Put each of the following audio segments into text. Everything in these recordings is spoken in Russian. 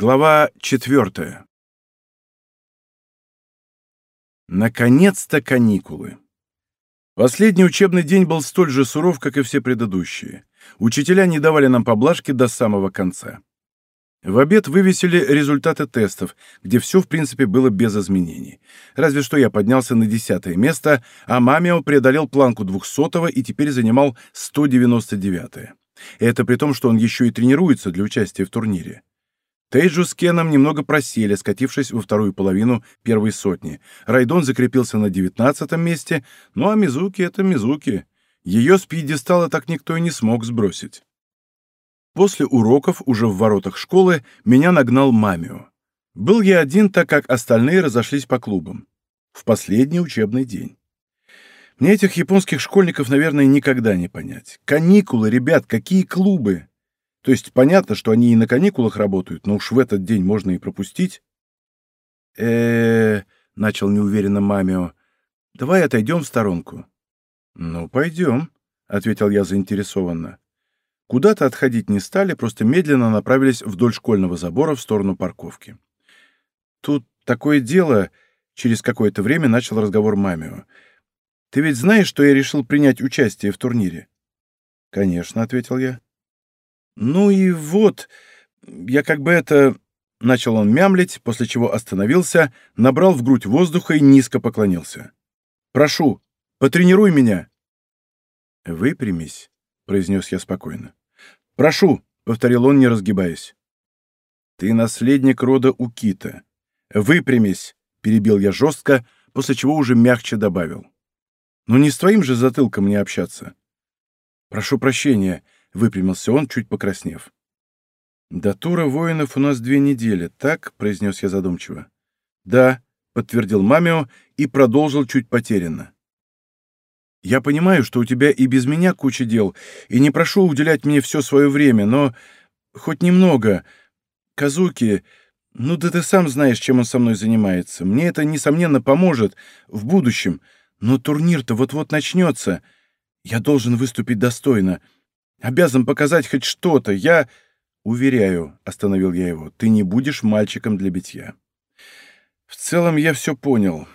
Глава четвертая. Наконец-то каникулы. Последний учебный день был столь же суров, как и все предыдущие. Учителя не давали нам поблажки до самого конца. В обед вывесили результаты тестов, где все, в принципе, было без изменений. Разве что я поднялся на десятое место, а Мамио преодолел планку двухсотого и теперь занимал 199-е. Это при том, что он еще и тренируется для участия в турнире. Тейджу с Кеном немного просели, скатившись во вторую половину первой сотни. Райдон закрепился на девятнадцатом месте, ну а Мизуки — это Мизуки. Ее с пьедестала так никто и не смог сбросить. После уроков, уже в воротах школы, меня нагнал Мамио. Был я один, так как остальные разошлись по клубам. В последний учебный день. Мне этих японских школьников, наверное, никогда не понять. Каникулы, ребят, какие клубы? То есть понятно, что они и на каникулах работают, но уж в этот день можно и пропустить. э начал неуверенно Мамио. «Давай отойдем в сторонку». «Ну, пойдем», — ответил я заинтересованно. Куда-то отходить не стали, просто медленно направились вдоль школьного забора в сторону парковки. «Тут такое дело...» — через какое-то время начал разговор Мамио. «Ты ведь знаешь, что я решил принять участие в турнире?» «Конечно», — ответил я. «Ну и вот, я как бы это...» Начал он мямлить, после чего остановился, набрал в грудь воздуха и низко поклонился. «Прошу, потренируй меня!» «Выпрямись», — произнес я спокойно. «Прошу», — повторил он, не разгибаясь. «Ты наследник рода Укита. Выпрямись», — перебил я жестко, после чего уже мягче добавил. «Ну не с твоим же затылком мне общаться». «Прошу прощения», — выпрямился он, чуть покраснев. «До тура воинов у нас две недели, так?» — произнес я задумчиво. «Да», — подтвердил Мамио и продолжил чуть потерянно. «Я понимаю, что у тебя и без меня куча дел, и не прошу уделять мне все свое время, но хоть немного. Казуки, ну да ты сам знаешь, чем он со мной занимается. Мне это, несомненно, поможет в будущем, но турнир-то вот-вот начнется. Я должен выступить достойно». Обязан показать хоть что-то. Я... Уверяю, — остановил я его, — ты не будешь мальчиком для битья. В целом я все понял.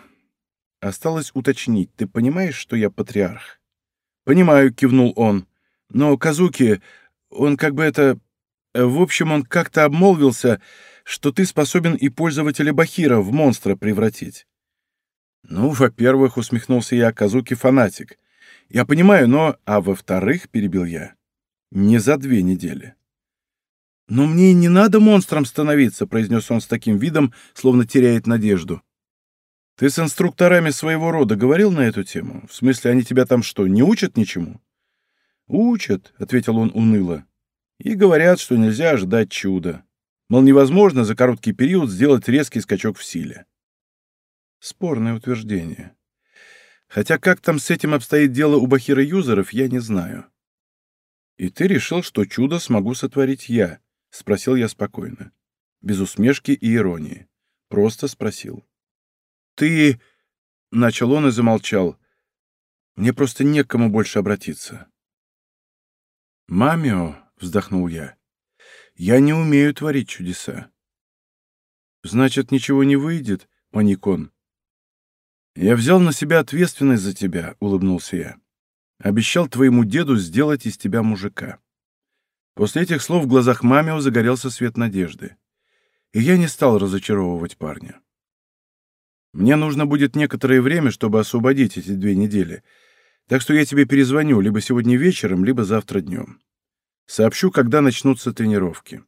Осталось уточнить. Ты понимаешь, что я патриарх? Понимаю, — кивнул он. Но Казуки, он как бы это... В общем, он как-то обмолвился, что ты способен и пользователя Бахира в монстра превратить. Ну, во-первых, усмехнулся я, Казуки фанатик. Я понимаю, но... А во-вторых, перебил я, не за две недели. «Но мне и не надо монстром становиться», — произнес он с таким видом, словно теряет надежду. «Ты с инструкторами своего рода говорил на эту тему? В смысле, они тебя там что, не учат ничему?» «Учат», — ответил он уныло. «И говорят, что нельзя ожидать чуда. Мол, невозможно за короткий период сделать резкий скачок в силе». Спорное утверждение. Хотя как там с этим обстоит дело у Бахира-юзеров, я не знаю. «И ты решил, что чудо смогу сотворить я?» — спросил я спокойно. Без усмешки и иронии. Просто спросил. «Ты...» — начал он и замолчал. «Мне просто не к кому больше обратиться». «Мамио», — вздохнул я, — «я не умею творить чудеса». «Значит, ничего не выйдет?» — паник он. «Я взял на себя ответственность за тебя», — улыбнулся я. Обещал твоему деду сделать из тебя мужика. После этих слов в глазах Мамио загорелся свет надежды. И я не стал разочаровывать парня. Мне нужно будет некоторое время, чтобы освободить эти две недели, так что я тебе перезвоню либо сегодня вечером, либо завтра днем. Сообщу, когда начнутся тренировки.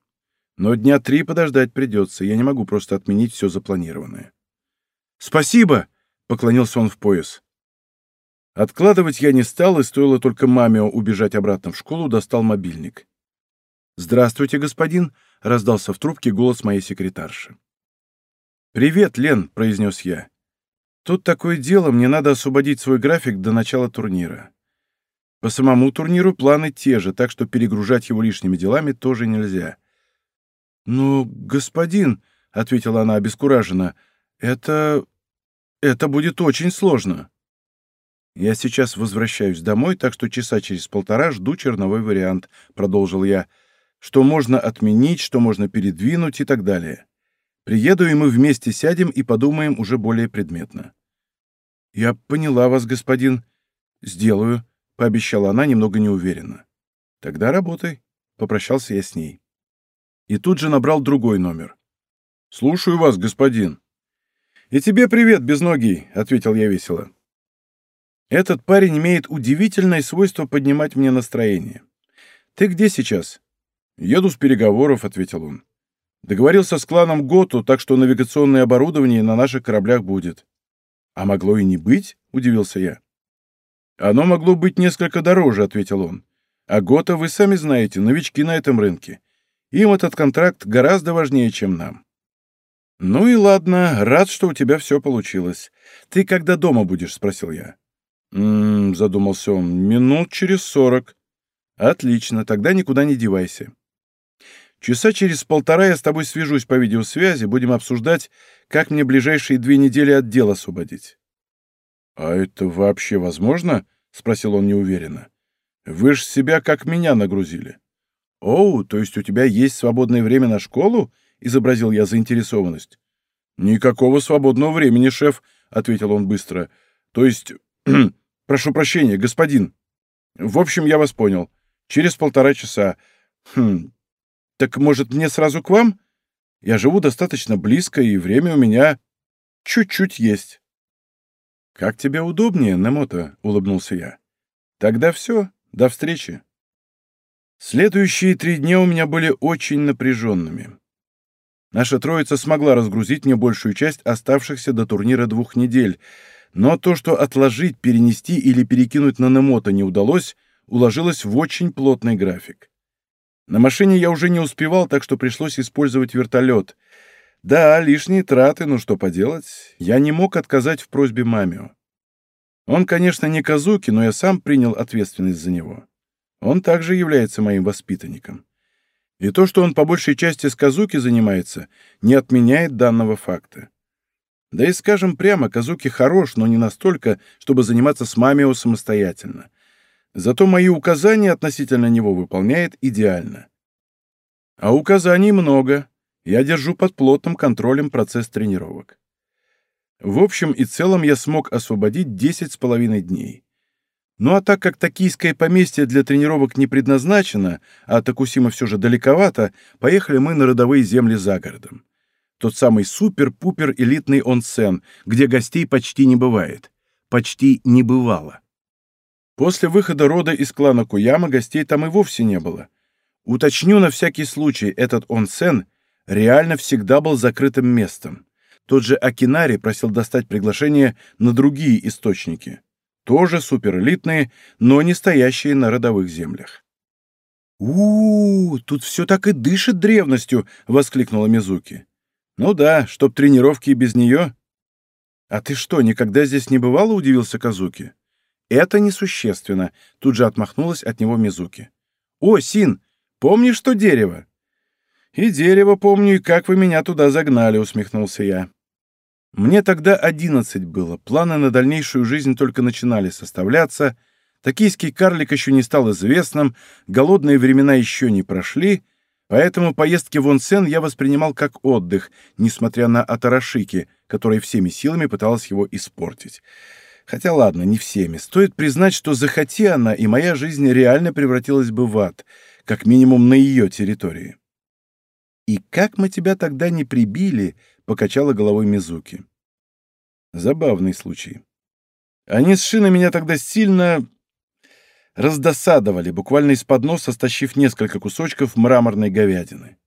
Но дня три подождать придется, я не могу просто отменить все запланированное. «Спасибо!» — поклонился он в пояс. Откладывать я не стал, и стоило только маме убежать обратно в школу, достал мобильник. «Здравствуйте, господин!» — раздался в трубке голос моей секретарши. «Привет, Лен!» — произнес я. «Тут такое дело, мне надо освободить свой график до начала турнира. По самому турниру планы те же, так что перегружать его лишними делами тоже нельзя». «Ну, господин!» — ответила она обескураженно. «Это... это будет очень сложно». «Я сейчас возвращаюсь домой, так что часа через полтора жду черновой вариант», — продолжил я. что можно отменить, что можно передвинуть и так далее. Приеду, и мы вместе сядем и подумаем уже более предметно. «Я поняла вас, господин. Сделаю», — пообещала она немного неуверенно. «Тогда работай», — попрощался я с ней. И тут же набрал другой номер. «Слушаю вас, господин». «И тебе привет, безногий», — ответил я весело. Этот парень имеет удивительное свойство поднимать мне настроение. «Ты где сейчас?» «Еду с переговоров», — ответил он. «Договорился с кланом Готу, так что навигационное оборудование на наших кораблях будет». «А могло и не быть?» — удивился я. «Оно могло быть несколько дороже», — ответил он. «А Гота, вы сами знаете, новички на этом рынке. Им этот контракт гораздо важнее, чем нам». «Ну и ладно, рад, что у тебя все получилось. Ты когда дома будешь?» — спросил я. «М-м-м», задумался он, — «минут через сорок». «Отлично, тогда никуда не девайся». Часа через полтора я с тобой свяжусь по видеосвязи, будем обсуждать, как мне ближайшие две недели от дела освободить. — А это вообще возможно? — спросил он неуверенно. — Вы ж себя как меня нагрузили. — Оу, то есть у тебя есть свободное время на школу? — изобразил я заинтересованность. — Никакого свободного времени, шеф, — ответил он быстро. — То есть... Прошу прощения, господин. В общем, я вас понял. Через полтора часа. Хм, так, может, мне сразу к вам? Я живу достаточно близко, и время у меня чуть-чуть есть. Как тебе удобнее, Немото, — улыбнулся я. Тогда все, до встречи. Следующие три дня у меня были очень напряженными. Наша троица смогла разгрузить мне большую часть оставшихся до турнира двух недель, но то, что отложить, перенести или перекинуть на Немото не удалось, уложилось в очень плотный график. На машине я уже не успевал, так что пришлось использовать вертолет. Да, лишние траты, но что поделать, я не мог отказать в просьбе Мамио. Он, конечно, не Казуки, но я сам принял ответственность за него. Он также является моим воспитанником. И то, что он по большей части с Казуки занимается, не отменяет данного факта. Да и скажем прямо, Казуки хорош, но не настолько, чтобы заниматься с Мамио самостоятельно. Зато мои указания относительно него выполняет идеально. А указаний много. Я держу под плотным контролем процесс тренировок. В общем и целом я смог освободить 10 с половиной дней. Ну а так как токийское поместье для тренировок не предназначено, а Токусима все же далековато, поехали мы на родовые земли за городом. Тот самый супер-пупер элитный онсен, где гостей почти не бывает. Почти не бывало. После выхода рода из клана Куяма гостей там и вовсе не было. Уточню на всякий случай, этот онсен реально всегда был закрытым местом. Тот же Акинари просил достать приглашение на другие источники. Тоже суперэлитные, но не стоящие на родовых землях. у, -у, -у тут все так и дышит древностью!» — воскликнула Мизуки. «Ну да, чтоб тренировки и без нее». «А ты что, никогда здесь не бывала?» — удивился Казуки. «Это несущественно», — тут же отмахнулась от него Мизуки. «О, Син, помнишь то дерево?» «И дерево помню, и как вы меня туда загнали», — усмехнулся я. Мне тогда одиннадцать было, планы на дальнейшую жизнь только начинали составляться, токийский карлик еще не стал известным, голодные времена еще не прошли, поэтому поездки в Онсен я воспринимал как отдых, несмотря на Атарашики, которая всеми силами пыталась его испортить. Хотя ладно, не всеми. Стоит признать, что захоти она, и моя жизнь реально превратилась бы в ад, как минимум на ее территории. «И как мы тебя тогда не прибили?» — покачала головой Мизуки. Забавный случай. Они с Шиной меня тогда сильно раздосадовали, буквально из-под носа стащив несколько кусочков мраморной говядины.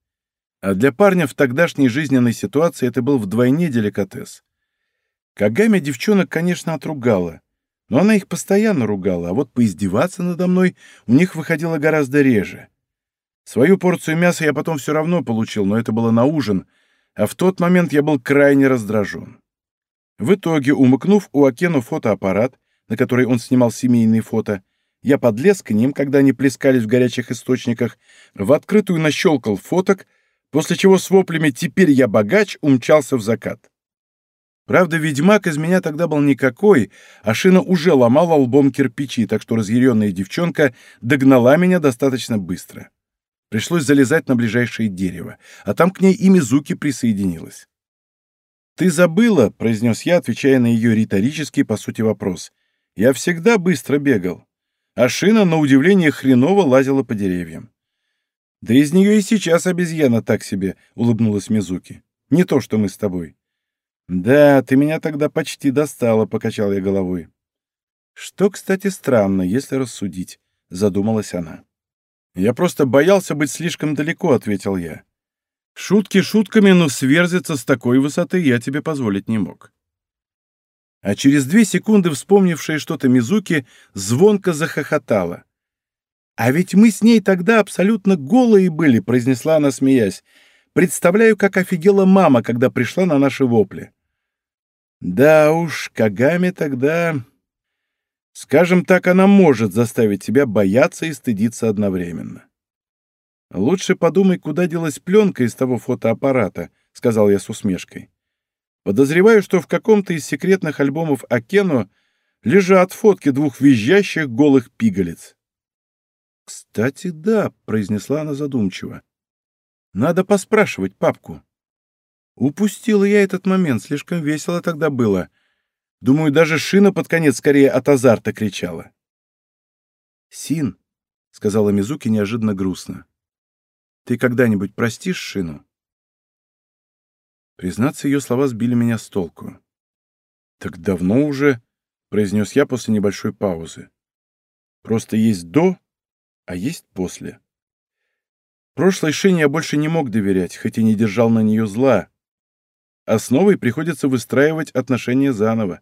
А для парня в тогдашней жизненной ситуации это был вдвойне деликатес. Кагами девчонок, конечно, отругала, но она их постоянно ругала, а вот поиздеваться надо мной у них выходило гораздо реже. Свою порцию мяса я потом все равно получил, но это было на ужин, а в тот момент я был крайне раздражен. В итоге, умыкнув у Акену фотоаппарат, на который он снимал семейные фото, я подлез к ним, когда они плескались в горячих источниках, в открытую нащелкал фоток, после чего с воплями «теперь я богач» умчался в закат. Правда, ведьмак из меня тогда был никакой, а шина уже ломала лбом кирпичи, так что разъяренная девчонка догнала меня достаточно быстро. Пришлось залезать на ближайшее дерево, а там к ней и Мизуки присоединилась. «Ты забыла», — произнес я, отвечая на ее риторический, по сути, вопрос. «Я всегда быстро бегал, а шина, на удивление, хреново лазила по деревьям». «Да из нее и сейчас обезьяна так себе», — улыбнулась Мизуки. «Не то, что мы с тобой». «Да, ты меня тогда почти достала», — покачал я головой. «Что, кстати, странно, если рассудить», — задумалась она. «Я просто боялся быть слишком далеко», — ответил я. «Шутки шутками, но сверзиться с такой высоты я тебе позволить не мог». А через две секунды вспомнившая что-то Мизуки звонко захохотала. «А ведь мы с ней тогда абсолютно голые были», — произнесла она, смеясь. «Представляю, как офигела мама, когда пришла на наши вопли». «Да уж, Кагами тогда...» Скажем так, она может заставить тебя бояться и стыдиться одновременно. «Лучше подумай, куда делась пленка из того фотоаппарата», — сказал я с усмешкой. «Подозреваю, что в каком-то из секретных альбомов Акену лежат фотки двух визжащих голых пигалиц». «Кстати, да», — произнесла она задумчиво. «Надо поспрашивать папку». Упустила я этот момент, слишком весело тогда было. Думаю, даже шина под конец скорее от азарта кричала. «Син», — сказала Мизуки неожиданно грустно, — «ты когда-нибудь простишь шину?» Признаться, ее слова сбили меня с толку. «Так давно уже», — произнес я после небольшой паузы. «Просто есть до, а есть после. Прошлой Шине я больше не мог доверять, хоть и не держал на нее зла. Основой приходится выстраивать отношения заново.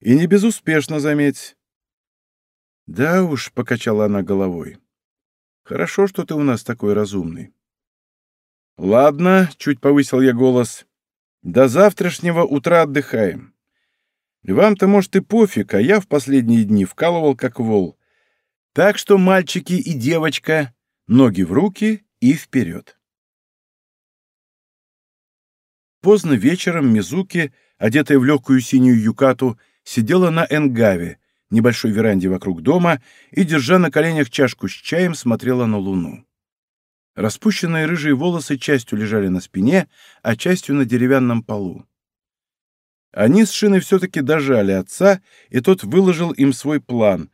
И не безуспешно, заметь. Да уж, — покачала она головой. Хорошо, что ты у нас такой разумный. Ладно, — чуть повысил я голос. До завтрашнего утра отдыхаем. Вам-то, может, и пофиг, а я в последние дни вкалывал как вол. Так что, мальчики и девочка, ноги в руки и вперед. Поздно вечером Мизуки, одетая в легкую синюю юкату, сидела на энгаве, небольшой веранде вокруг дома, и, держа на коленях чашку с чаем, смотрела на луну. Распущенные рыжие волосы частью лежали на спине, а частью на деревянном полу. Они с Шиной все-таки дожали отца, и тот выложил им свой план,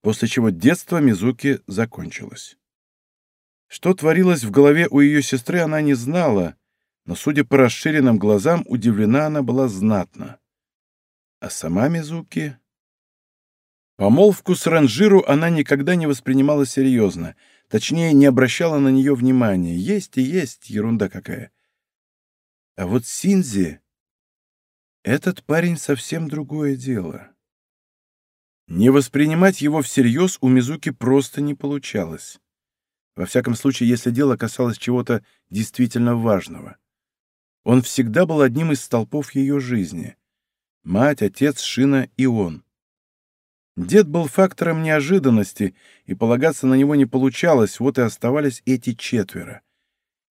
после чего детство Мизуки закончилось. Что творилось в голове у ее сестры, она не знала, но, судя по расширенным глазам, удивлена она была знатно. А сама Мизуки... Помолвку с Ранжиру она никогда не воспринимала серьезно, точнее, не обращала на нее внимания. Есть и есть, ерунда какая. А вот Синзи... Этот парень совсем другое дело. Не воспринимать его всерьез у Мизуки просто не получалось. Во всяком случае, если дело касалось чего-то действительно важного. Он всегда был одним из столпов ее жизни. Мать, отец, Шина и он. Дед был фактором неожиданности, и полагаться на него не получалось, вот и оставались эти четверо.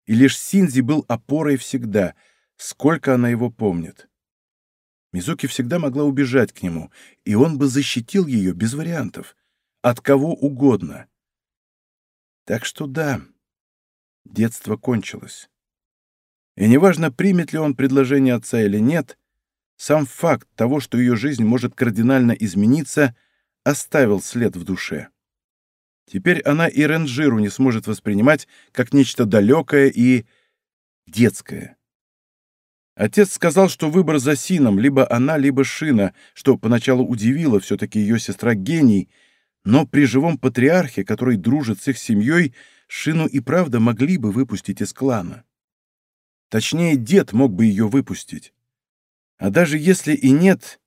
И лишь Синзи был опорой всегда, сколько она его помнит. Мизуки всегда могла убежать к нему, и он бы защитил ее без вариантов. От кого угодно. Так что да, детство кончилось. И неважно, примет ли он предложение отца или нет, сам факт того, что ее жизнь может кардинально измениться, оставил след в душе. Теперь она и ренжиру не сможет воспринимать как нечто далекое и детское. Отец сказал, что выбор за Сином, либо она, либо Шина, что поначалу удивило, все-таки ее сестра гений — но при живом патриархе, который дружит с их семьей, Шину и правда могли бы выпустить из клана. Точнее, дед мог бы ее выпустить. А даже если и нет,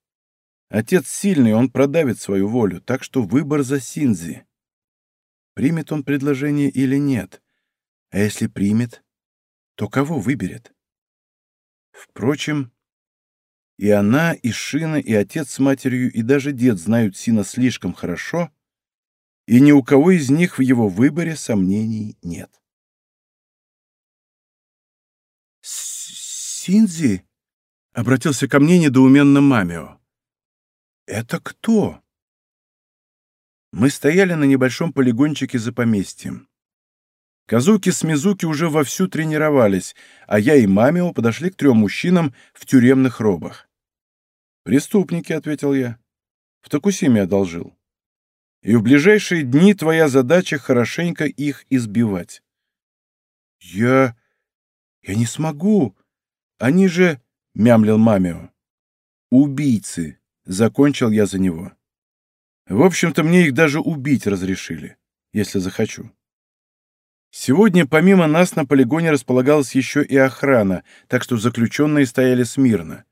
отец сильный, он продавит свою волю, так что выбор за Синзи. Примет он предложение или нет? А если примет, то кого выберет? Впрочем, и она, и Шина, и отец с матерью, и даже дед знают Сина слишком хорошо, и ни у кого из них в его выборе сомнений нет. «Синзи?» — обратился ко мне недоуменно Мамио. «Это кто?» Мы стояли на небольшом полигончике за поместьем. Казуки с Мизуки уже вовсю тренировались, а я и Мамио подошли к трем мужчинам в тюремных робах. «Преступники», — ответил я. «В Токусиме одолжил. И в ближайшие дни твоя задача хорошенько их избивать». «Я... я не смогу. Они же...» — мямлил Мамио. «Убийцы», — закончил я за него. «В общем-то, мне их даже убить разрешили, если захочу». Сегодня помимо нас на полигоне располагалась еще и охрана, так что заключенные стояли смирно.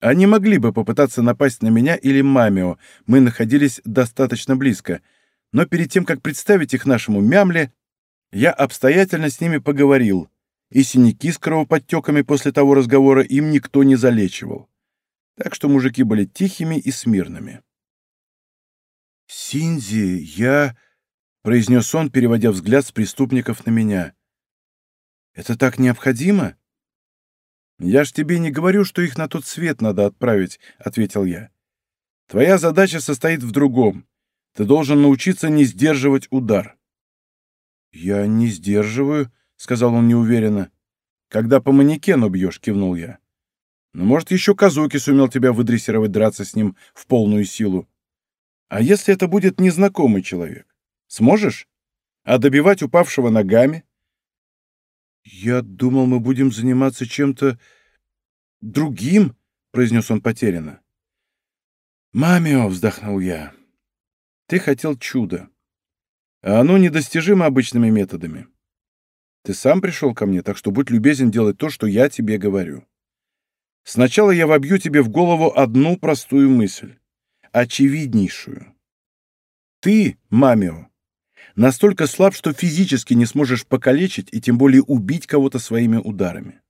Они могли бы попытаться напасть на меня или Мамио, мы находились достаточно близко, но перед тем, как представить их нашему мямле, я обстоятельно с ними поговорил, и синяки с кровоподтеками после того разговора им никто не залечивал. Так что мужики были тихими и смирными. «Синзи, я...» — произнес он, переводя взгляд с преступников на меня. «Это так необходимо?» «Я ж тебе не говорю, что их на тот свет надо отправить», — ответил я. «Твоя задача состоит в другом. Ты должен научиться не сдерживать удар». «Я не сдерживаю», — сказал он неуверенно. «Когда по манекену бьешь», — кивнул я. «Ну, может, еще Казуки сумел тебя выдрессировать драться с ним в полную силу. А если это будет незнакомый человек? Сможешь? А добивать упавшего ногами? Я думал, мы будем заниматься чем-то другим, произнес он потерянно. Мамио, вздохнул я. Ты хотел чуда. А оно недостижимо обычными методами. Ты сам пришел ко мне, так что будь любезен делать то, что я тебе говорю. Сначала я вобью тебе в голову одну простую мысль, очевиднейшую. Ты, Мамио, настолько слаб, что физически не сможешь покалечить и тем более убить кого-то своими ударами.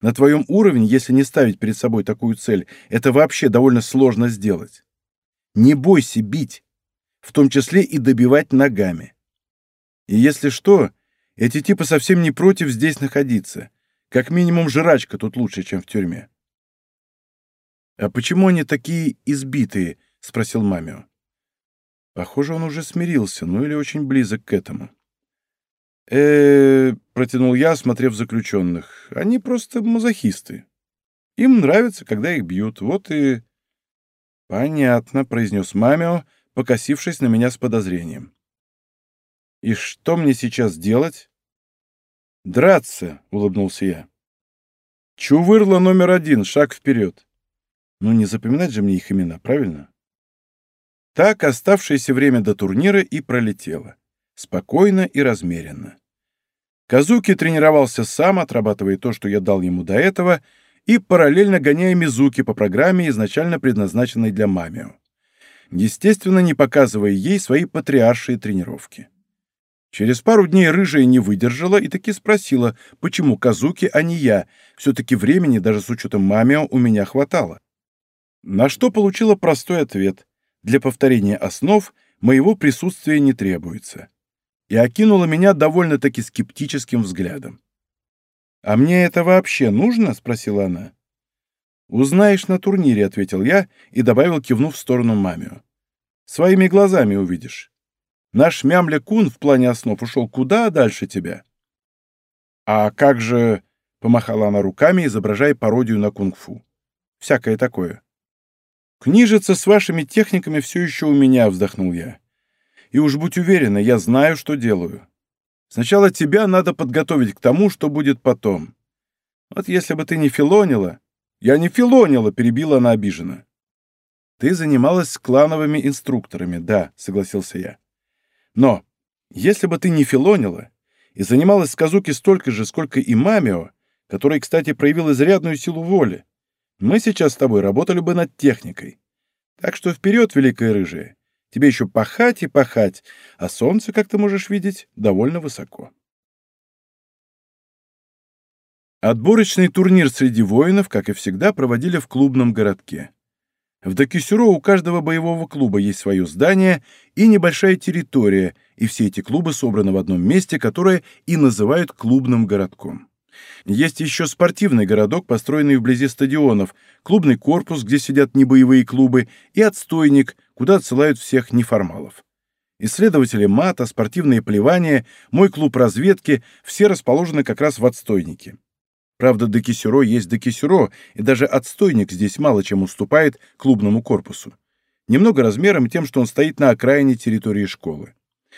На твоем уровне, если не ставить перед собой такую цель, это вообще довольно сложно сделать. Не бойся бить, в том числе и добивать ногами. И если что, эти типы совсем не против здесь находиться. Как минимум жрачка тут лучше, чем в тюрьме. «А почему они такие избитые?» — спросил Мамио. Похоже, он уже смирился, ну или очень близок к этому. э, протянул я, осмотрев заключенных. «Они просто мазохисты. Им нравится, когда их бьют. Вот и...» «Понятно», — произнес Мамио, покосившись на меня с подозрением. «И что мне сейчас делать?» «Драться», — улыбнулся я. «Чувырла номер один, шаг вперед. Ну, не запоминать же мне их имена, правильно?» Так оставшееся время до турнира и пролетело. Спокойно и размеренно. Казуки тренировался сам, отрабатывая то, что я дал ему до этого, и параллельно гоняя Мизуки по программе, изначально предназначенной для Мамио. Естественно, не показывая ей свои патриаршие тренировки. Через пару дней рыжая не выдержала и таки спросила, почему Казуки, а не я. Все-таки времени, даже с учетом Мамио, у меня хватало. На что получила простой ответ для повторения основ моего присутствия не требуется, и окинула меня довольно-таки скептическим взглядом. «А мне это вообще нужно?» — спросила она. «Узнаешь на турнире», — ответил я и добавил, кивнув в сторону мамию. «Своими глазами увидишь. Наш Мямля-кун в плане основ ушел куда дальше тебя». «А как же...» — помахала она руками, изображая пародию на кунг-фу. «Всякое такое». «Книжица с вашими техниками все еще у меня», — вздохнул я. «И уж будь уверена, я знаю, что делаю. Сначала тебя надо подготовить к тому, что будет потом. Вот если бы ты не филонила...» «Я не филонила», — перебила она обиженно. «Ты занималась с клановыми инструкторами, да», — согласился я. «Но если бы ты не филонила и занималась с Казуки столько же, сколько и Мамио, который, кстати, проявил изрядную силу воли, мы сейчас с тобой работали бы над техникой. Так что вперед, великая рыжая. Тебе еще пахать и пахать, а солнце, как ты можешь видеть, довольно высоко. Отборочный турнир среди воинов, как и всегда, проводили в клубном городке. В Докисюро у каждого боевого клуба есть свое здание и небольшая территория, и все эти клубы собраны в одном месте, которое и называют клубным городком. Есть еще спортивный городок, построенный вблизи стадионов, клубный корпус, где сидят небоевые клубы, и отстойник, куда отсылают всех неформалов. Исследователи мата, спортивные плевания, мой клуб разведки — все расположены как раз в отстойнике. Правда, до Кисюро есть до Кисюро, и даже отстойник здесь мало чем уступает клубному корпусу. Немного размером тем, что он стоит на окраине территории школы.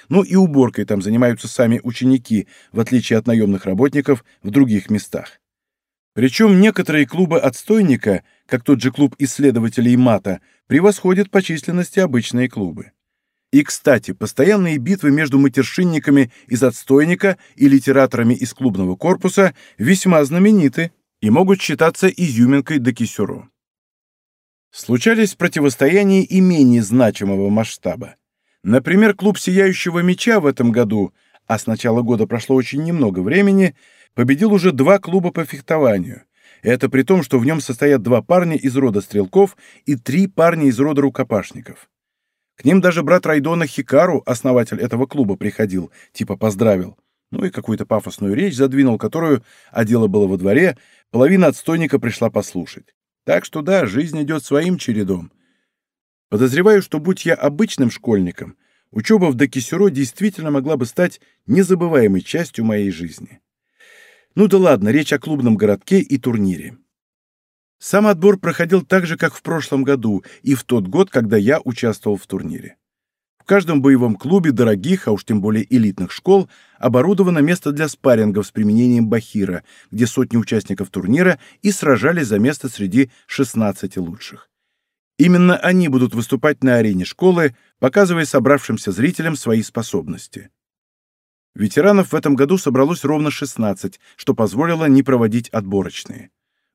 Ну и уборкой там занимаются сами ученики, в отличие от наемных работников в других местах. Причем некоторые клубы отстойника, как тот же клуб исследователей МАТа, превосходят по численности обычные клубы. И, кстати, постоянные битвы между матершинниками из отстойника и литераторами из клубного корпуса весьма знамениты и могут считаться изюминкой до Кисюро. Случались противостояния и менее значимого масштаба. Например, клуб «Сияющего меча» в этом году, а с начала года прошло очень немного времени, победил уже два клуба по фехтованию. Это при том, что в нем состоят два парня из рода стрелков и три парня из рода рукопашников. К ним даже брат Райдона Хикару, основатель этого клуба, приходил, типа поздравил. Ну и какую-то пафосную речь задвинул, которую, а дело было во дворе, половина отстойника пришла послушать. Так что да, жизнь идет своим чередом. Подозреваю, что будь я обычным школьником, учеба в Докисюро действительно могла бы стать незабываемой частью моей жизни. Ну да ладно, речь о клубном городке и турнире. Сам отбор проходил так же, как в прошлом году и в тот год, когда я участвовал в турнире. В каждом боевом клубе дорогих, а уж тем более элитных школ, оборудовано место для спаррингов с применением бахира, где сотни участников турнира и сражались за место среди 16 лучших. Именно они будут выступать на арене школы, показывая собравшимся зрителям свои способности. Ветеранов в этом году собралось ровно 16, что позволило не проводить отборочные.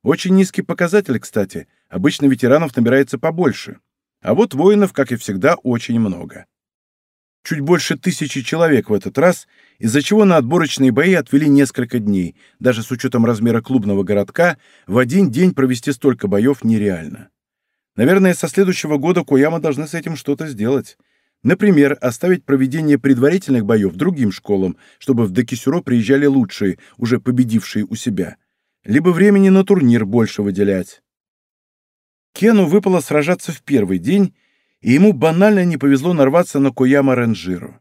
Очень низкий показатель, кстати. Обычно ветеранов набирается побольше. А вот воинов, как и всегда, очень много. Чуть больше тысячи человек в этот раз, из-за чего на отборочные бои отвели несколько дней. Даже с учетом размера клубного городка, в один день провести столько боев нереально. Наверное, со следующего года Куяма должны с этим что-то сделать. Например, оставить проведение предварительных боев другим школам, чтобы в Докисюро приезжали лучшие, уже победившие у себя либо времени на турнир больше выделять. Кену выпало сражаться в первый день, и ему банально не повезло нарваться на Кояма Ренжиру.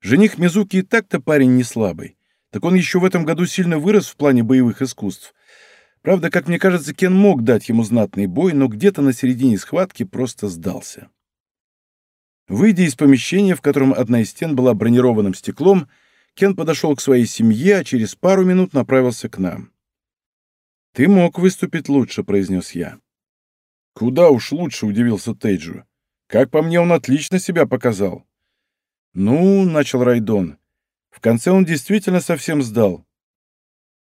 Жених Мизуки и так-то парень не слабый, так он еще в этом году сильно вырос в плане боевых искусств. Правда, как мне кажется, Кен мог дать ему знатный бой, но где-то на середине схватки просто сдался. Выйдя из помещения, в котором одна из стен была бронированным стеклом, Кен подошел к своей семье, а через пару минут направился к нам. «Ты мог выступить лучше», — произнес я. «Куда уж лучше», — удивился Тейджу. «Как по мне, он отлично себя показал». «Ну», — начал Райдон. В конце он действительно совсем сдал.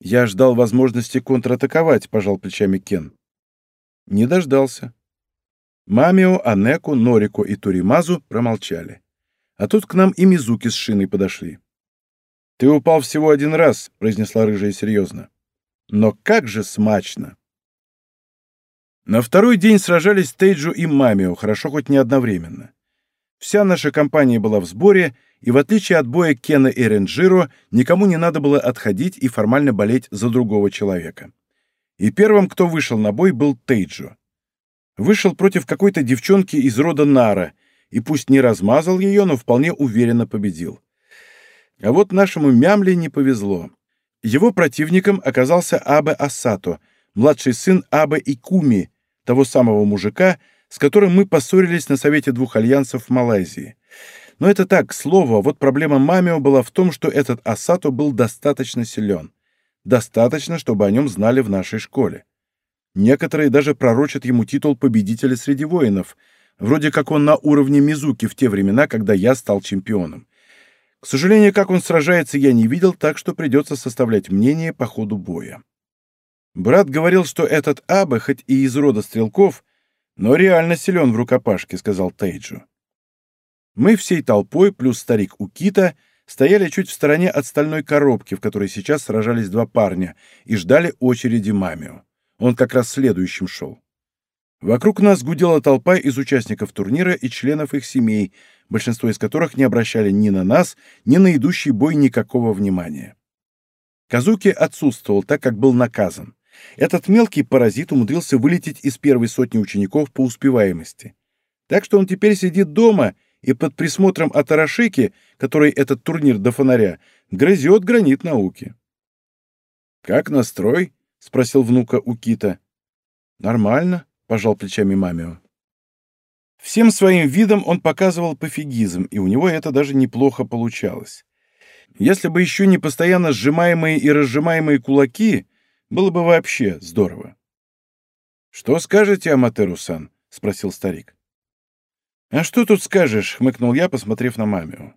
«Я ждал возможности контратаковать», — пожал плечами Кен. Не дождался. Мамио, Анеку, Норико и Туримазу промолчали. А тут к нам и Мизуки с Шиной подошли. «Ты упал всего один раз», — произнесла рыжая серьезно. Но как же смачно! На второй день сражались Тейджу и Мамио, хорошо хоть не одновременно. Вся наша компания была в сборе, и в отличие от боя Кена и Ренджиро, никому не надо было отходить и формально болеть за другого человека. И первым, кто вышел на бой, был Тейджу. Вышел против какой-то девчонки из рода Нара, и пусть не размазал ее, но вполне уверенно победил. А вот нашему Мямле не повезло. Его противником оказался Абе Асато, младший сын Абе Икуми, того самого мужика, с которым мы поссорились на Совете двух альянсов в Малайзии. Но это так, к слову, вот проблема Мамио была в том, что этот Асато был достаточно силен. Достаточно, чтобы о нем знали в нашей школе. Некоторые даже пророчат ему титул победителя среди воинов, вроде как он на уровне Мизуки в те времена, когда я стал чемпионом. К сожалению, как он сражается, я не видел, так что придется составлять мнение по ходу боя. Брат говорил, что этот Аба, хоть и из рода стрелков, но реально силен в рукопашке, сказал Тейджу. Мы всей толпой, плюс старик Укита, стояли чуть в стороне от стальной коробки, в которой сейчас сражались два парня, и ждали очереди Мамио. Он как раз следующим шел. Вокруг нас гудела толпа из участников турнира и членов их семей, большинство из которых не обращали ни на нас, ни на идущий бой никакого внимания. Казуки отсутствовал, так как был наказан. Этот мелкий паразит умудрился вылететь из первой сотни учеников по успеваемости. Так что он теперь сидит дома и под присмотром Атарашики, который этот турнир до фонаря, грызет гранит науки. «Как настрой?» — спросил внука у Кита. «Нормально», — пожал плечами Мамио. Всем своим видом он показывал пофигизм, и у него это даже неплохо получалось. Если бы еще не постоянно сжимаемые и разжимаемые кулаки, было бы вообще здорово. «Что скажете, Аматеру-сан?» — спросил старик. «А что тут скажешь?» — хмыкнул я, посмотрев на мамию.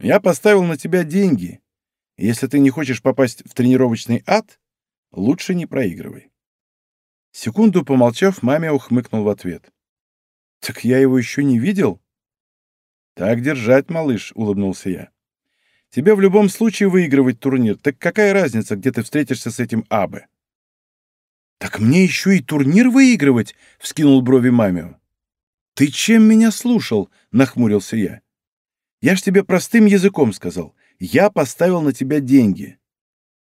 «Я поставил на тебя деньги. Если ты не хочешь попасть в тренировочный ад, лучше не проигрывай». Секунду помолчав, мамия хмыкнул в ответ. «Так я его еще не видел?» «Так держать, малыш», — улыбнулся я. «Тебе в любом случае выигрывать турнир. Так какая разница, где ты встретишься с этим Абе?» «Так мне еще и турнир выигрывать?» — вскинул брови Мамио. «Ты чем меня слушал?» — нахмурился я. «Я ж тебе простым языком сказал. Я поставил на тебя деньги.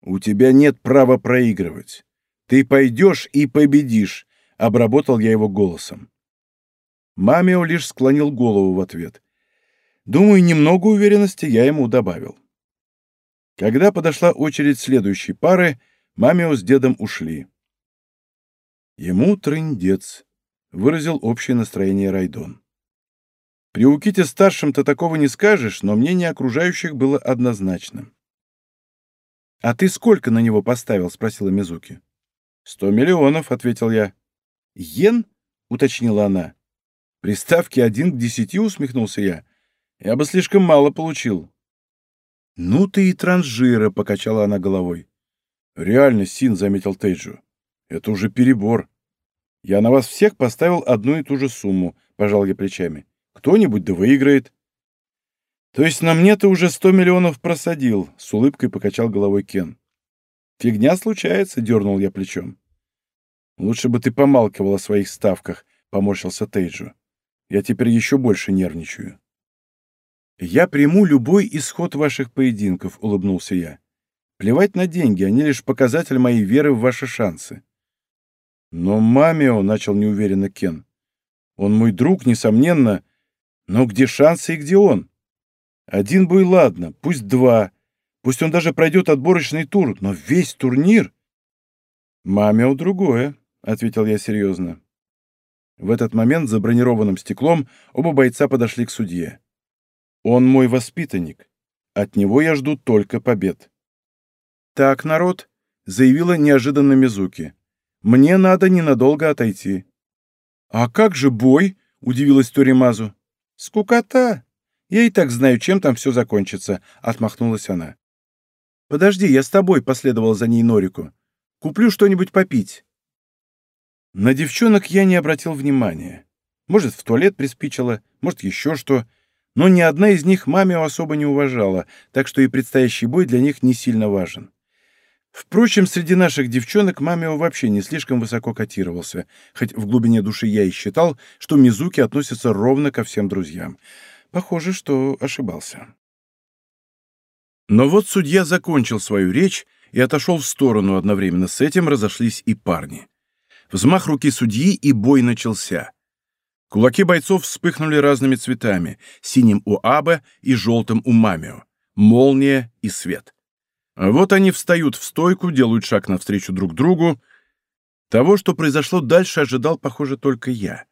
У тебя нет права проигрывать. Ты пойдешь и победишь», — обработал я его голосом. Мамио лишь склонил голову в ответ. Думаю, немного уверенности я ему добавил. Когда подошла очередь следующей пары, Мамио с дедом ушли. Ему трындец, выразил общее настроение Райдон. При Уките-старшем-то такого не скажешь, но мнение окружающих было однозначным. «А ты сколько на него поставил?» — спросила Мизуки. «Сто миллионов», — ответил я. «Йен?» — уточнила она. «Приставки один к десяти», — усмехнулся я. «Я бы слишком мало получил». «Ну ты и транжира», — покачала она головой. «Реально, Син», — заметил Тейджу. «Это уже перебор. Я на вас всех поставил одну и ту же сумму, пожал я плечами. Кто-нибудь да выиграет. То есть на мне ты уже сто миллионов просадил, с улыбкой покачал головой Кен. Фигня случается, дернул я плечом. Лучше бы ты помалкивал о своих ставках, поморщился Тейджу. Я теперь еще больше нервничаю. Я приму любой исход ваших поединков, улыбнулся я. Плевать на деньги, они лишь показатель моей веры в ваши шансы. «Но Мамио», — начал неуверенно Кен, — «он мой друг, несомненно, но где шансы и где он? Один бой, ладно, пусть два, пусть он даже пройдет отборочный тур, но весь турнир...» «Мамио другое», — ответил я серьезно. В этот момент за бронированным стеклом оба бойца подошли к судье. «Он мой воспитанник. От него я жду только побед». «Так, народ», — заявила неожиданно Мизуки. Мне надо ненадолго отойти». «А как же бой?» — удивилась Торимазу. «Скукота. Я и так знаю, чем там все закончится», — отмахнулась она. «Подожди, я с тобой», — последовал за ней Норику. «Куплю что-нибудь попить». На девчонок я не обратил внимания. Может, в туалет приспичило, может, еще что. Но ни одна из них маме особо не уважала, так что и предстоящий бой для них не сильно важен. Впрочем, среди наших девчонок Мамио вообще не слишком высоко котировался, хоть в глубине души я и считал, что Мизуки относится ровно ко всем друзьям. Похоже, что ошибался. Но вот судья закончил свою речь и отошел в сторону, одновременно с этим разошлись и парни. Взмах руки судьи, и бой начался. Кулаки бойцов вспыхнули разными цветами — синим у Абе и желтым у Мамио, молния и свет. Вот они встают в стойку, делают шаг навстречу друг другу. Того, что произошло дальше, ожидал, похоже, только я.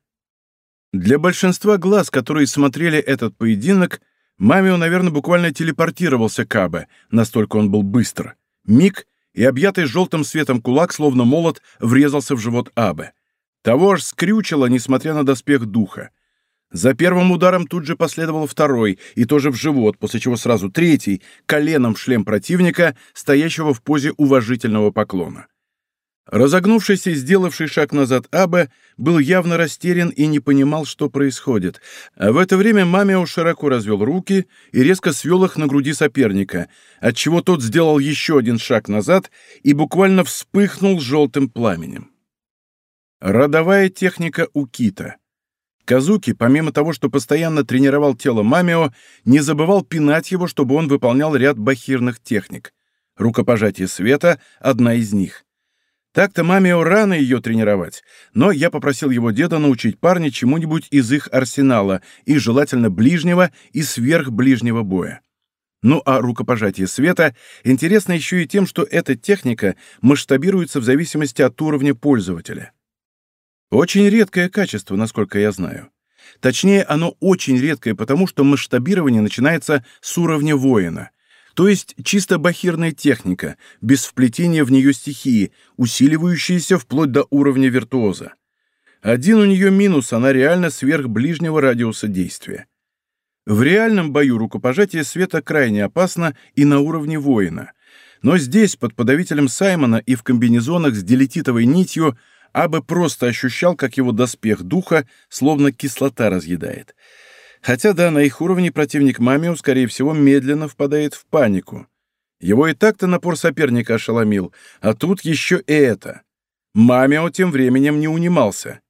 Для большинства глаз, которые смотрели этот поединок, Мамио, наверное, буквально телепортировался к Абе, настолько он был быстр. Миг, и объятый желтым светом кулак, словно молот, врезался в живот Абе. Того аж скрючило, несмотря на доспех духа. За первым ударом тут же последовал второй, и тоже в живот, после чего сразу третий, коленом в шлем противника, стоящего в позе уважительного поклона. Разогнувшийся и сделавший шаг назад Абе был явно растерян и не понимал, что происходит. А в это время Мамио широко развел руки и резко свел их на груди соперника, отчего тот сделал еще один шаг назад и буквально вспыхнул желтым пламенем. Родовая техника у кита — Казуки, помимо того, что постоянно тренировал тело Мамио, не забывал пинать его, чтобы он выполнял ряд бахирных техник. Рукопожатие света — одна из них. Так-то Мамио рано ее тренировать, но я попросил его деда научить парня чему-нибудь из их арсенала, и желательно ближнего и сверхближнего боя. Ну а рукопожатие света интересно еще и тем, что эта техника масштабируется в зависимости от уровня пользователя. Очень редкое качество, насколько я знаю. Точнее, оно очень редкое, потому что масштабирование начинается с уровня воина. То есть чисто бахирная техника, без вплетения в нее стихии, усиливающаяся вплоть до уровня виртуоза. Один у нее минус, она реально сверх ближнего радиуса действия. В реальном бою рукопожатие света крайне опасно и на уровне воина. Но здесь, под подавителем Саймона и в комбинезонах с делетитовой нитью, Абы просто ощущал, как его доспех духа словно кислота разъедает. Хотя да, на их уровне противник Мамио, скорее всего, медленно впадает в панику. Его и так-то напор соперника ошеломил, а тут еще и это. Мамио тем временем не унимался.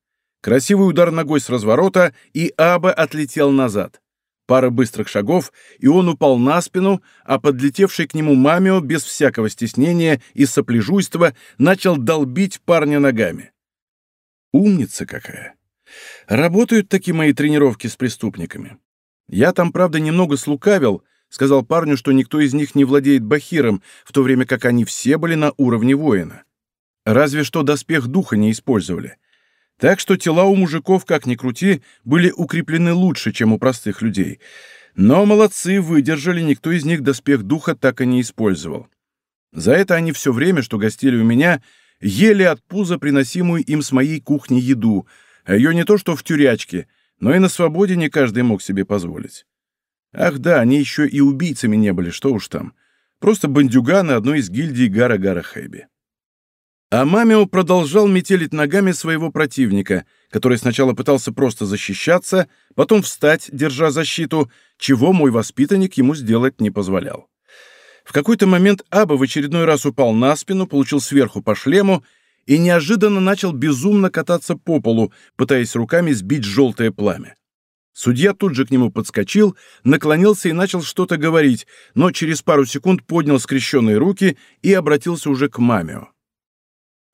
Красивый удар ногой с разворота, и Аба отлетел назад. Пара быстрых шагов, и он упал на спину, а подлетевший к нему Мамио без всякого стеснения и сопляжуйства начал долбить парня ногами. Умница какая! Работают такие мои тренировки с преступниками. Я там, правда, немного слукавил, сказал парню, что никто из них не владеет бахиром, в то время как они все были на уровне воина. Разве что доспех духа не использовали. Так что тела у мужиков, как ни крути, были укреплены лучше, чем у простых людей. Но молодцы, выдержали, никто из них доспех духа так и не использовал. За это они все время, что гостили у меня, ели от пуза приносимую им с моей кухни еду, ее не то что в тюрячке, но и на свободе не каждый мог себе позволить. Ах да, они еще и убийцами не были, что уж там. Просто бандюганы одной из гильдий Гара-Гара Хэби. А Мамио продолжал метелить ногами своего противника, который сначала пытался просто защищаться, потом встать, держа защиту, чего мой воспитанник ему сделать не позволял. В какой-то момент Аба в очередной раз упал на спину, получил сверху по шлему и неожиданно начал безумно кататься по полу, пытаясь руками сбить желтое пламя. Судья тут же к нему подскочил, наклонился и начал что-то говорить, но через пару секунд поднял скрещенные руки и обратился уже к Мамио.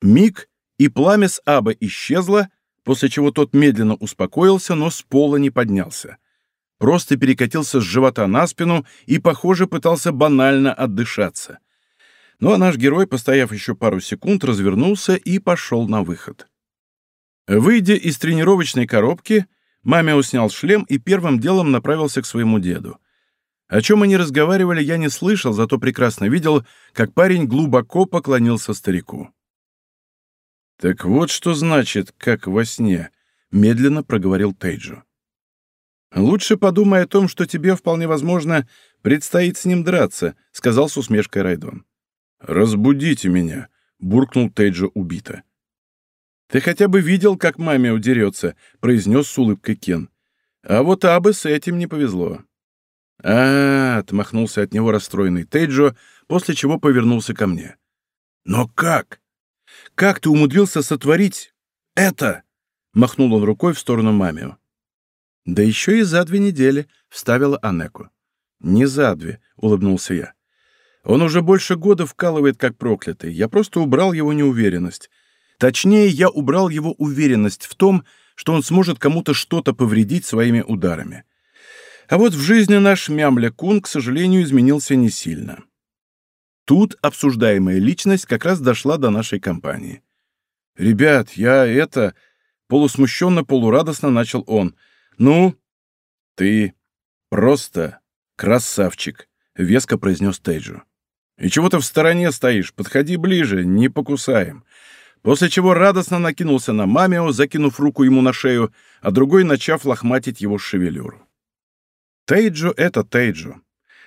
Миг, и пламя с Аба исчезло, после чего тот медленно успокоился, но с пола не поднялся. Просто перекатился с живота на спину и, похоже, пытался банально отдышаться. Ну а наш герой, постояв еще пару секунд, развернулся и пошел на выход. Выйдя из тренировочной коробки, Мамио снял шлем и первым делом направился к своему деду. О чем они разговаривали, я не слышал, зато прекрасно видел, как парень глубоко поклонился старику. «Так вот что значит, как во сне», — медленно проговорил Тейджу. «Лучше подумай о том, что тебе, вполне возможно, предстоит с ним драться», — сказал с усмешкой Райдон. «Разбудите меня», — буркнул Тейджо убито. «Ты хотя бы видел, как маме удерется», — произнес с улыбкой Кен. «А вот Абы с этим не повезло». А, -а, -а отмахнулся от него расстроенный Тейджо, после чего повернулся ко мне. «Но как? Как ты умудрился сотворить это?» Махнул он рукой в сторону Мамио. «Да еще и за две недели», — вставила Анеку. «Не за две», — улыбнулся я. «Он уже больше года вкалывает как проклятый. Я просто убрал его неуверенность. Точнее, я убрал его уверенность в том, что он сможет кому-то что-то повредить своими ударами. А вот в жизни наш Мямля Кун, к сожалению, изменился не сильно. Тут обсуждаемая личность как раз дошла до нашей компании. «Ребят, я это...» Полусмущенно, полурадостно начал он. «Ну?» «Ты просто красавчик», — веско произнес Тейджу. «И чего ты в стороне стоишь? Подходи ближе, не покусаем». После чего радостно накинулся на Мамио, закинув руку ему на шею, а другой начав лохматить его шевелюру. Тейджу — это Тейджу.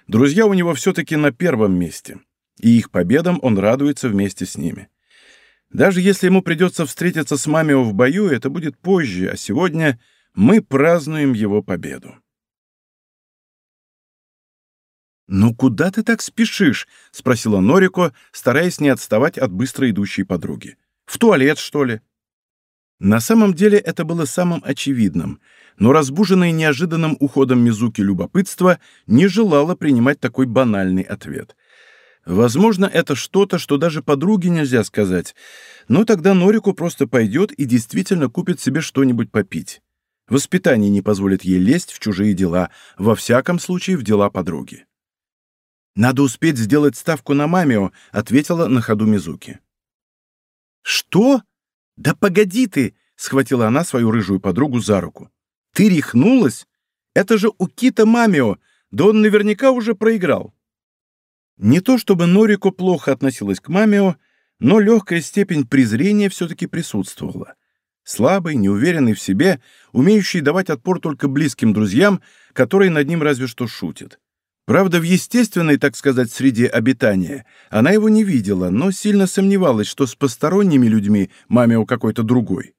Друзья у него все-таки на первом месте и их победам он радуется вместе с ними. Даже если ему придется встретиться с Мамио в бою, это будет позже, а сегодня мы празднуем его победу. «Ну куда ты так спешишь?» — спросила Норико, стараясь не отставать от быстро идущей подруги. «В туалет, что ли?» На самом деле это было самым очевидным, но разбуженное неожиданным уходом Мизуки любопытство не желало принимать такой банальный ответ — Возможно, это что-то, что даже подруге нельзя сказать, но тогда Норику просто пойдет и действительно купит себе что-нибудь попить. Воспитание не позволит ей лезть в чужие дела, во всяком случае в дела подруги. «Надо успеть сделать ставку на Мамио», — ответила на ходу Мизуки. «Что? Да погоди ты!» — схватила она свою рыжую подругу за руку. «Ты рехнулась? Это же у Кита Мамио, да он наверняка уже проиграл». Не то чтобы Норико плохо относилась к Мамио, но легкая степень презрения все-таки присутствовала. Слабый, неуверенный в себе, умеющий давать отпор только близким друзьям, которые над ним разве что шутят. Правда, в естественной, так сказать, среде обитания она его не видела, но сильно сомневалась, что с посторонними людьми маме у какой-то другой.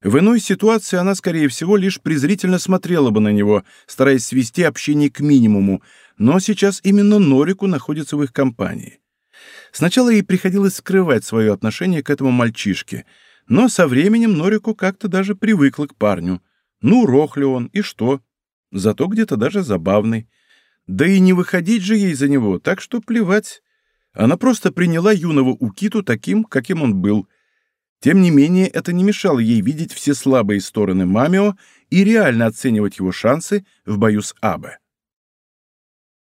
В иной ситуации она, скорее всего, лишь презрительно смотрела бы на него, стараясь свести общение к минимуму, но сейчас именно Норику находится в их компании. Сначала ей приходилось скрывать свое отношение к этому мальчишке — но со временем Норику как-то даже привыкла к парню. Ну, рохли он, и что? Зато где-то даже забавный. Да и не выходить же ей за него, так что плевать. Она просто приняла юного Укиту таким, каким он был. Тем не менее, это не мешало ей видеть все слабые стороны Мамио и реально оценивать его шансы в бою с Абе.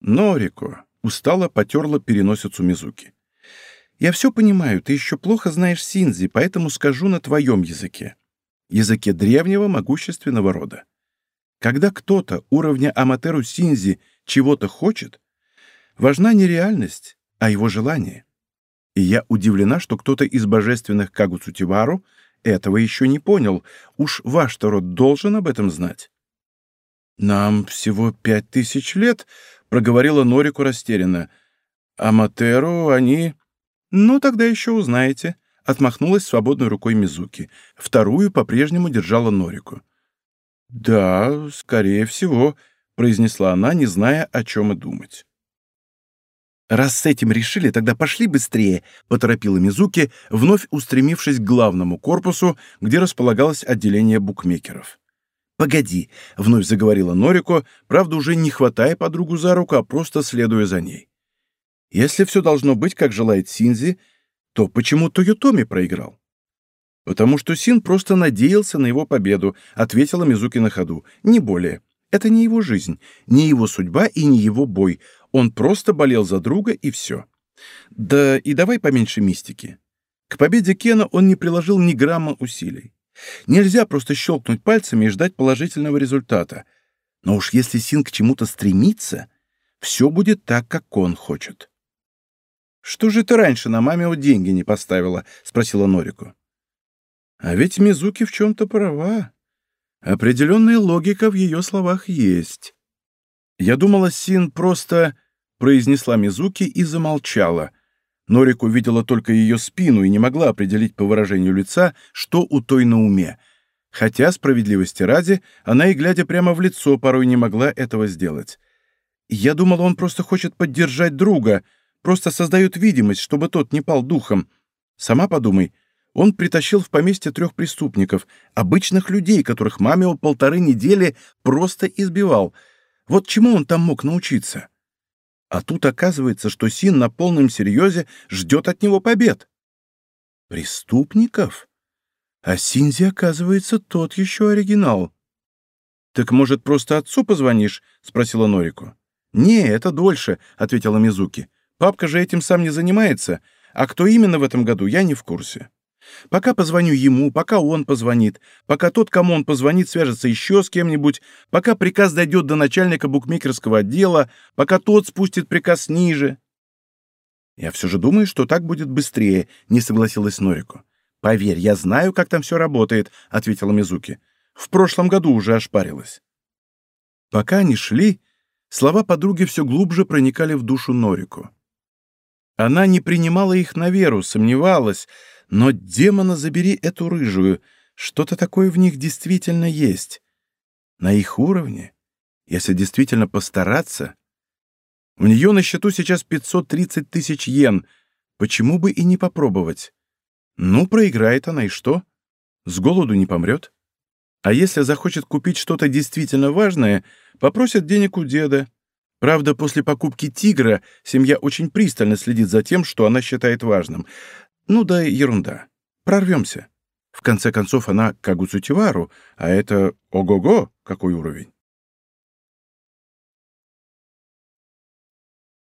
Норико устало потерла переносицу Мизуки. Я все понимаю, ты еще плохо знаешь Синзи, поэтому скажу на твоем языке. Языке древнего могущественного рода. Когда кто-то уровня Аматеру Синзи чего-то хочет, важна не реальность, а его желание. И я удивлена, что кто-то из божественных Кагуцутивару этого еще не понял. Уж ваш-то род должен об этом знать. «Нам всего пять тысяч лет», — проговорила Норику растерянно. «Аматеру они...» «Ну, тогда еще узнаете», — отмахнулась свободной рукой Мизуки. Вторую по-прежнему держала Норику. «Да, скорее всего», — произнесла она, не зная, о чем и думать. «Раз с этим решили, тогда пошли быстрее», — поторопила Мизуки, вновь устремившись к главному корпусу, где располагалось отделение букмекеров. «Погоди», — вновь заговорила Норико, правда, уже не хватая подругу за руку, а просто следуя за ней. Если все должно быть, как желает Синзи, то почему Тойотоми проиграл? Потому что Син просто надеялся на его победу, ответила Мизуки на ходу. Не более. Это не его жизнь, не его судьба и не его бой. Он просто болел за друга и все. Да и давай поменьше мистики. К победе Кена он не приложил ни грамма усилий. Нельзя просто щелкнуть пальцами и ждать положительного результата. Но уж если Син к чему-то стремится, все будет так, как он хочет. «Что же ты раньше на маме деньги не поставила?» — спросила Норику. «А ведь Мизуки в чем-то права. Определенная логика в ее словах есть. Я думала, Син просто...» — произнесла Мизуки и замолчала. Норику видела только ее спину и не могла определить по выражению лица, что у той на уме. Хотя, справедливости ради, она и глядя прямо в лицо порой не могла этого сделать. Я думала, он просто хочет поддержать друга — Просто создают видимость, чтобы тот не пал духом. Сама подумай, он притащил в поместье трех преступников, обычных людей, которых Мамио полторы недели просто избивал. Вот чему он там мог научиться? А тут оказывается, что Син на полном серьезе ждет от него побед. Преступников? А Синзи, оказывается, тот еще оригинал. «Так, может, просто отцу позвонишь?» — спросила Норику. «Не, это дольше», — ответила Мизуки. Папка же этим сам не занимается, а кто именно в этом году, я не в курсе. Пока позвоню ему, пока он позвонит, пока тот, кому он позвонит, свяжется еще с кем-нибудь, пока приказ дойдет до начальника букмекерского отдела, пока тот спустит приказ ниже. Я все же думаю, что так будет быстрее, не согласилась Норико. Поверь, я знаю, как там все работает, ответила Мизуки. В прошлом году уже ошпарилась. Пока они шли, слова подруги все глубже проникали в душу Норико. Она не принимала их на веру, сомневалась, но демона забери эту рыжую, что-то такое в них действительно есть. На их уровне, если действительно постараться... У нее на счету сейчас 530 тысяч йен, почему бы и не попробовать? Ну, проиграет она, и что? С голоду не помрет. А если захочет купить что-то действительно важное, попросит денег у деда. Правда, после покупки «Тигра» семья очень пристально следит за тем, что она считает важным. Ну да ерунда. Прорвемся. В конце концов, она Кагуцутивару, а это ого-го, какой уровень.